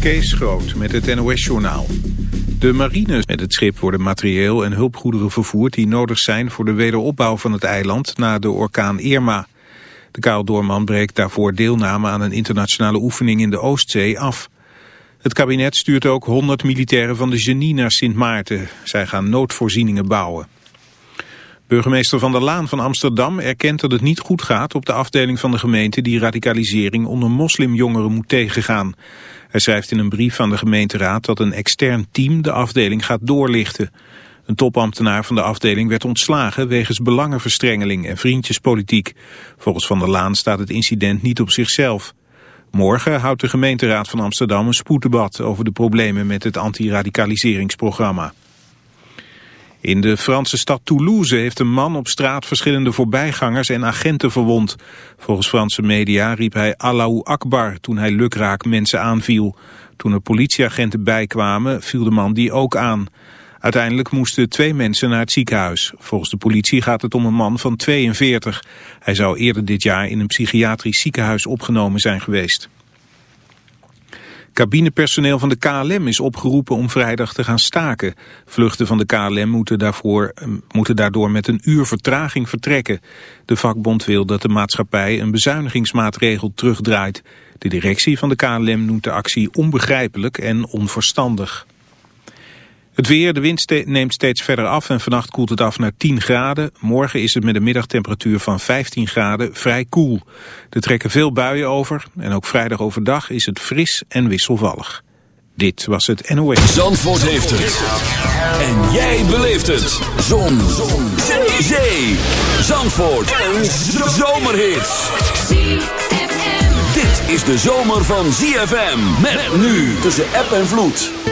Kees Groot met het NOS-journaal. De marine met het schip worden materieel en hulpgoederen vervoerd... die nodig zijn voor de wederopbouw van het eiland na de orkaan Irma. De Karel Doorman breekt daarvoor deelname aan een internationale oefening in de Oostzee af. Het kabinet stuurt ook 100 militairen van de Genie naar Sint Maarten. Zij gaan noodvoorzieningen bouwen. Burgemeester Van der Laan van Amsterdam erkent dat het niet goed gaat op de afdeling van de gemeente die radicalisering onder moslimjongeren moet tegengaan. Hij schrijft in een brief aan de gemeenteraad dat een extern team de afdeling gaat doorlichten. Een topambtenaar van de afdeling werd ontslagen wegens belangenverstrengeling en vriendjespolitiek. Volgens Van der Laan staat het incident niet op zichzelf. Morgen houdt de gemeenteraad van Amsterdam een spoeddebat over de problemen met het antiradicaliseringsprogramma. In de Franse stad Toulouse heeft een man op straat verschillende voorbijgangers en agenten verwond. Volgens Franse media riep hij Allahu Akbar toen hij lukraak mensen aanviel. Toen er politieagenten bijkwamen viel de man die ook aan. Uiteindelijk moesten twee mensen naar het ziekenhuis. Volgens de politie gaat het om een man van 42. Hij zou eerder dit jaar in een psychiatrisch ziekenhuis opgenomen zijn geweest. Cabinepersoneel van de KLM is opgeroepen om vrijdag te gaan staken. Vluchten van de KLM moeten, daarvoor, eh, moeten daardoor met een uur vertraging vertrekken. De vakbond wil dat de maatschappij een bezuinigingsmaatregel terugdraait. De directie van de KLM noemt de actie onbegrijpelijk en onverstandig. Het weer, de wind neemt steeds verder af en vannacht koelt het af naar 10 graden. Morgen is het met een middagtemperatuur van 15 graden vrij koel. Er trekken veel buien over en ook vrijdag overdag is het fris en wisselvallig. Dit was het NOS. Zandvoort heeft het. En jij beleeft het. Zon. Zon. Zee. Zee. Zandvoort. Een zomerhit. Dit is de zomer van ZFM. Met nu tussen app en vloed.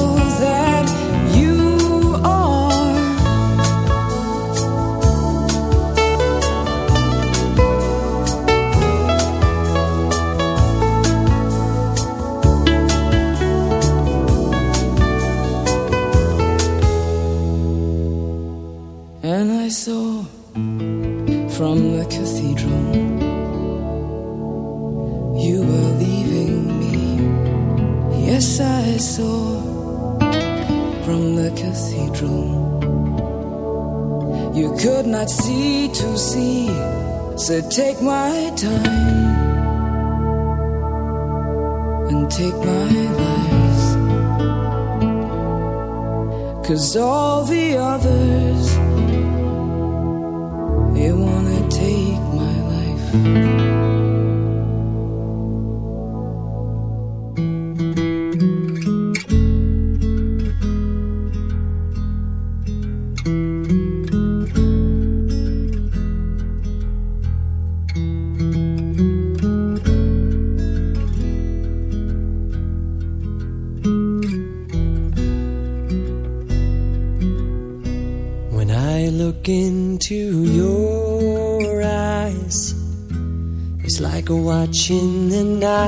so take my time and take my lies. Cause all the others, they wanna take my life.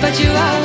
but you are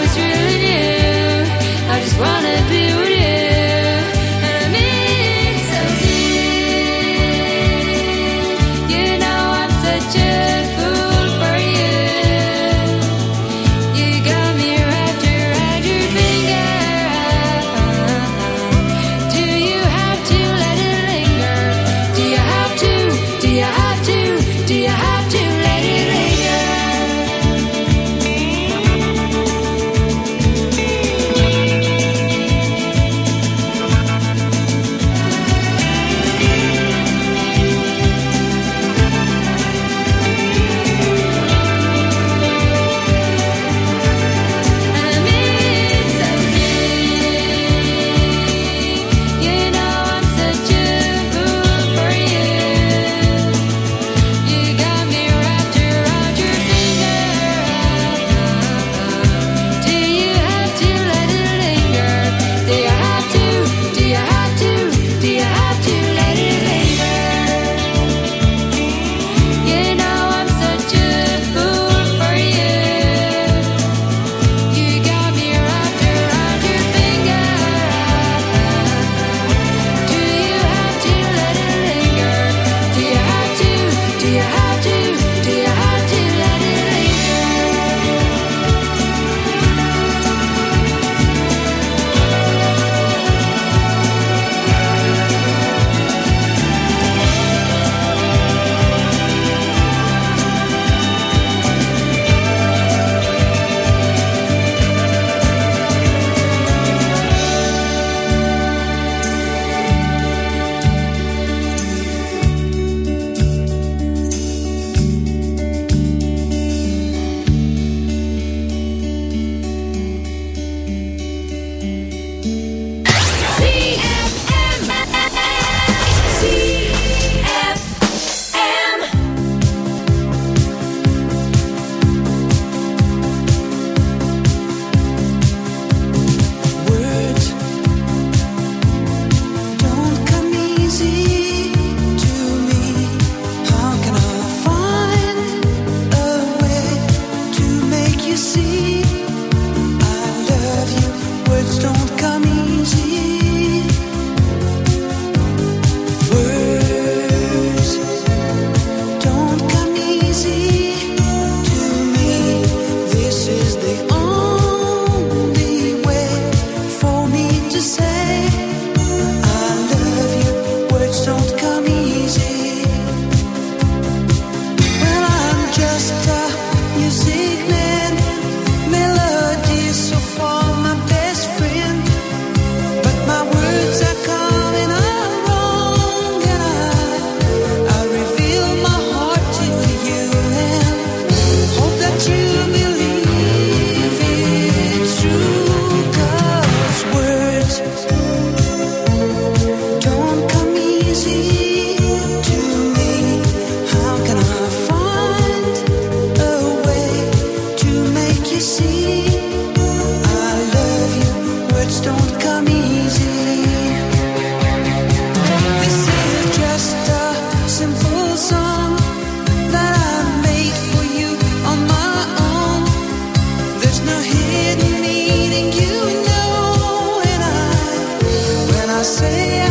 when i say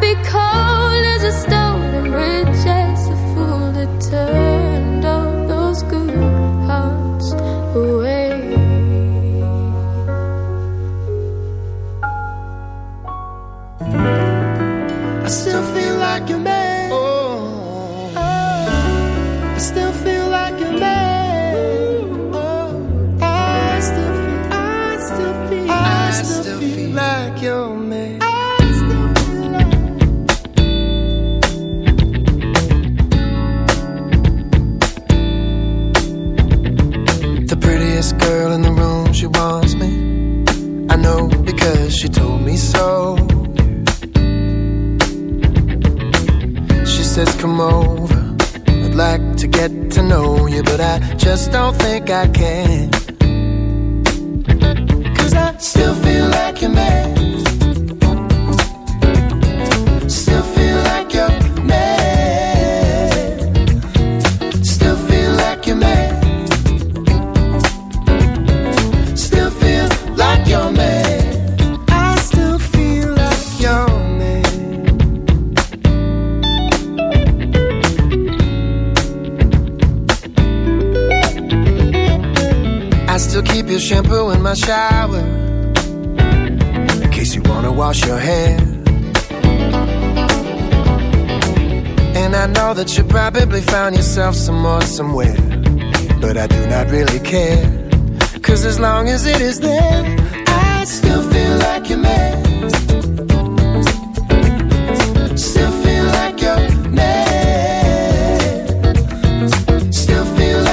Because.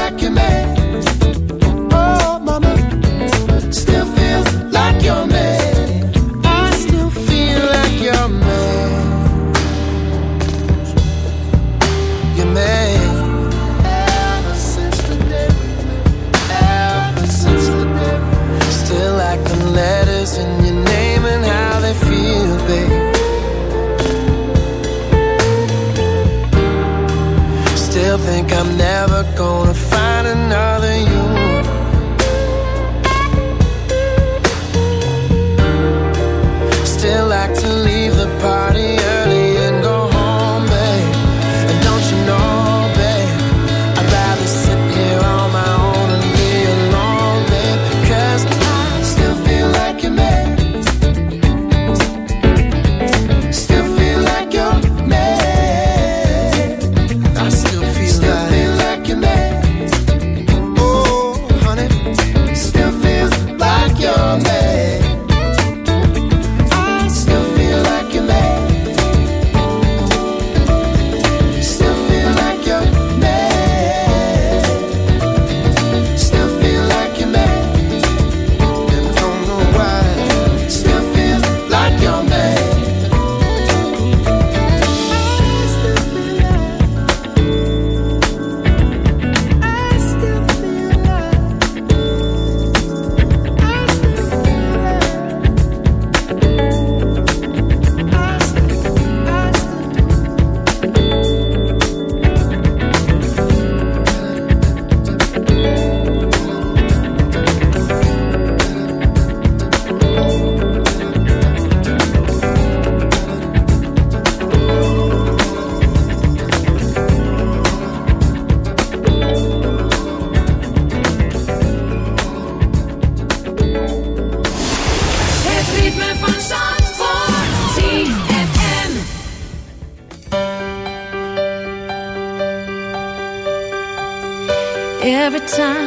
back your man. time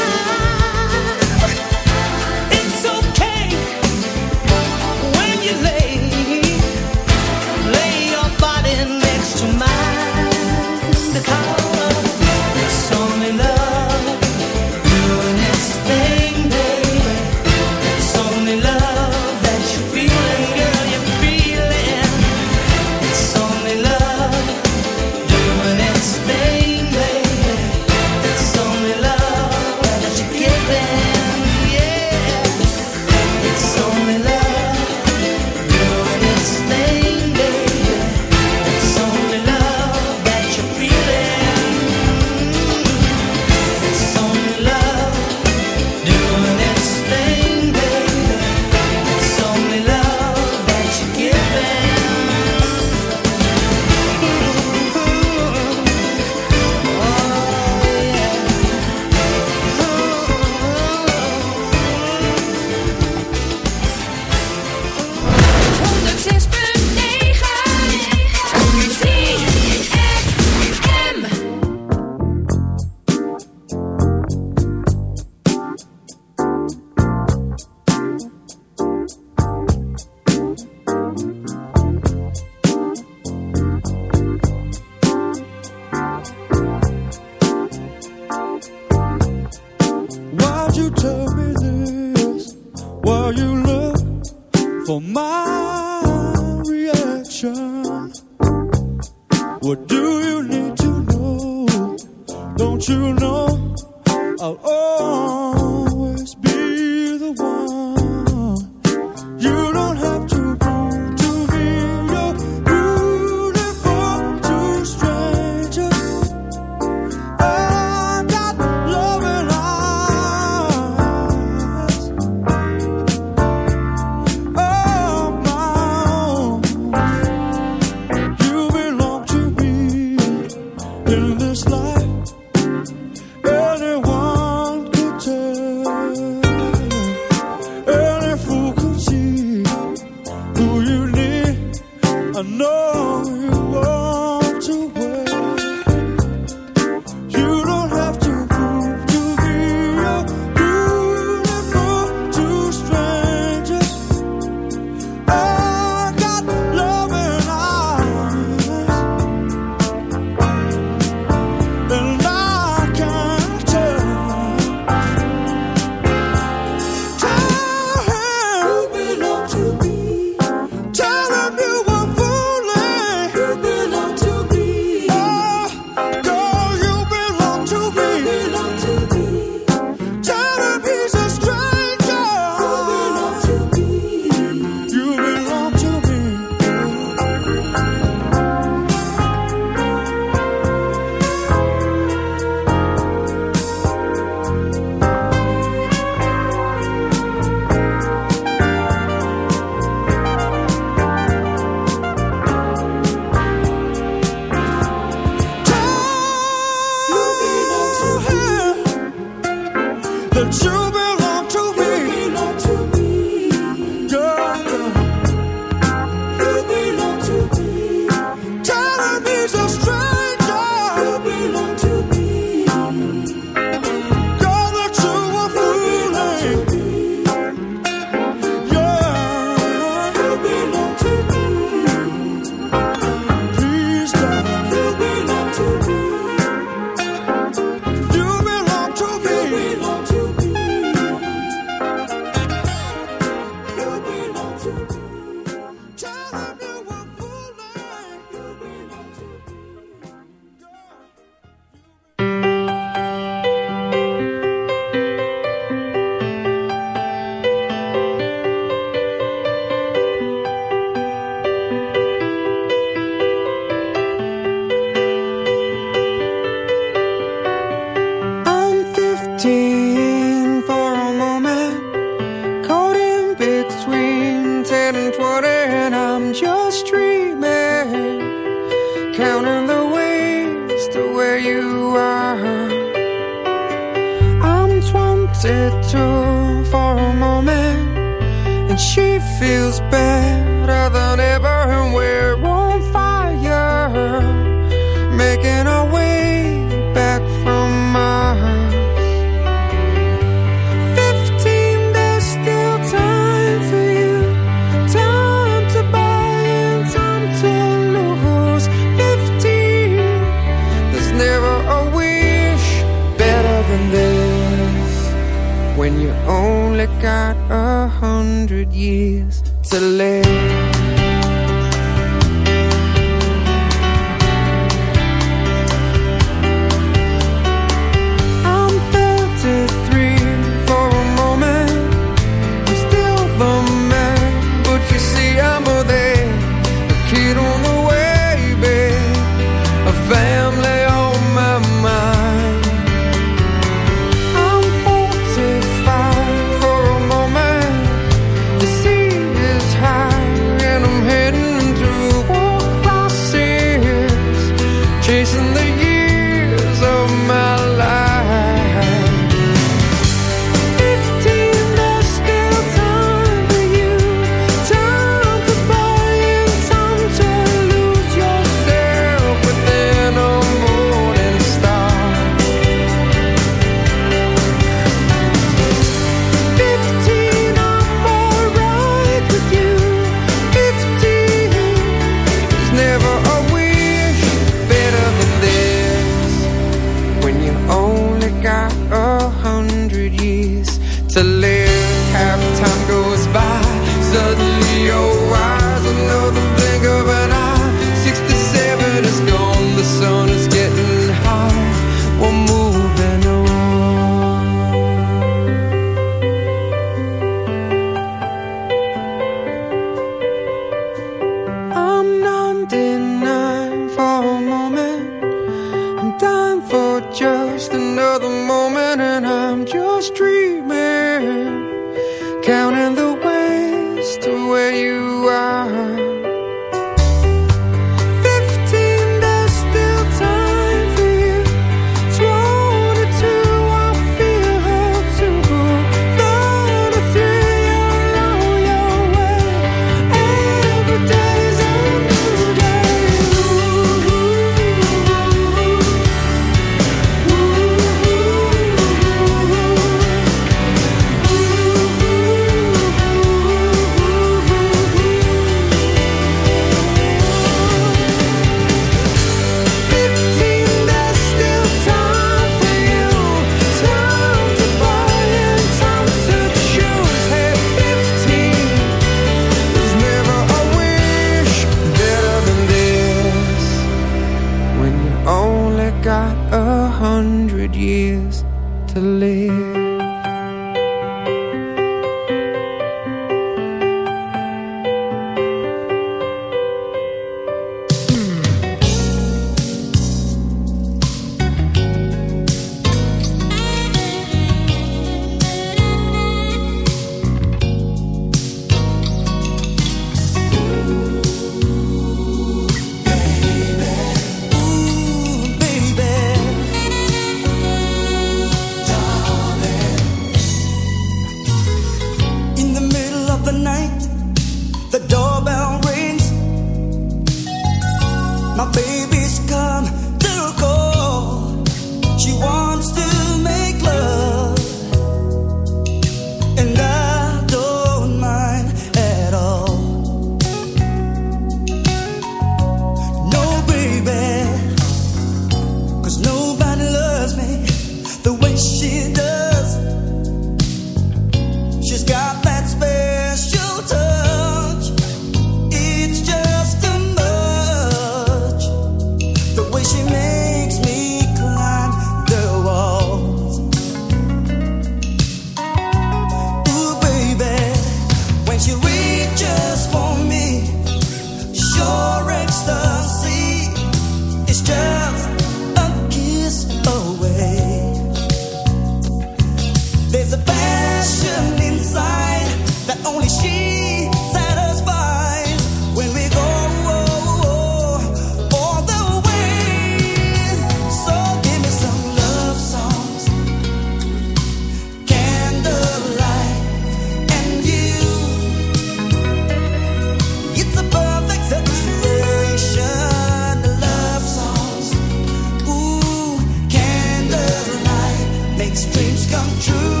come true.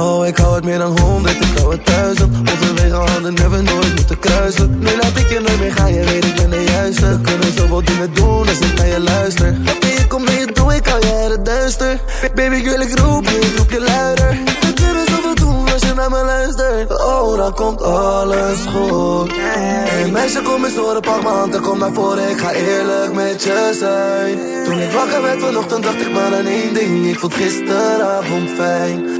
Oh, ik hou het meer dan honderd, ik hou het duizend. Onze wegen hadden never nooit moeten kruisen. Nu laat ik je nooit meer gaan, je weet ik ben de juiste. We kunnen zoveel dingen doen als ik naar je luister. Oké, je naar je toe, ik uit het duister. Baby girl, ik roep je, ik roep je luider. We kunnen zoveel doen als je naar me luistert. Oh, dan komt alles goed. Hey meisje, kom eens horen, pak m'n hand en kom naar voren. Ik ga eerlijk met je zijn. Toen ik wakker werd vanochtend, dacht ik maar aan één ding. Ik vond gisteravond fijn.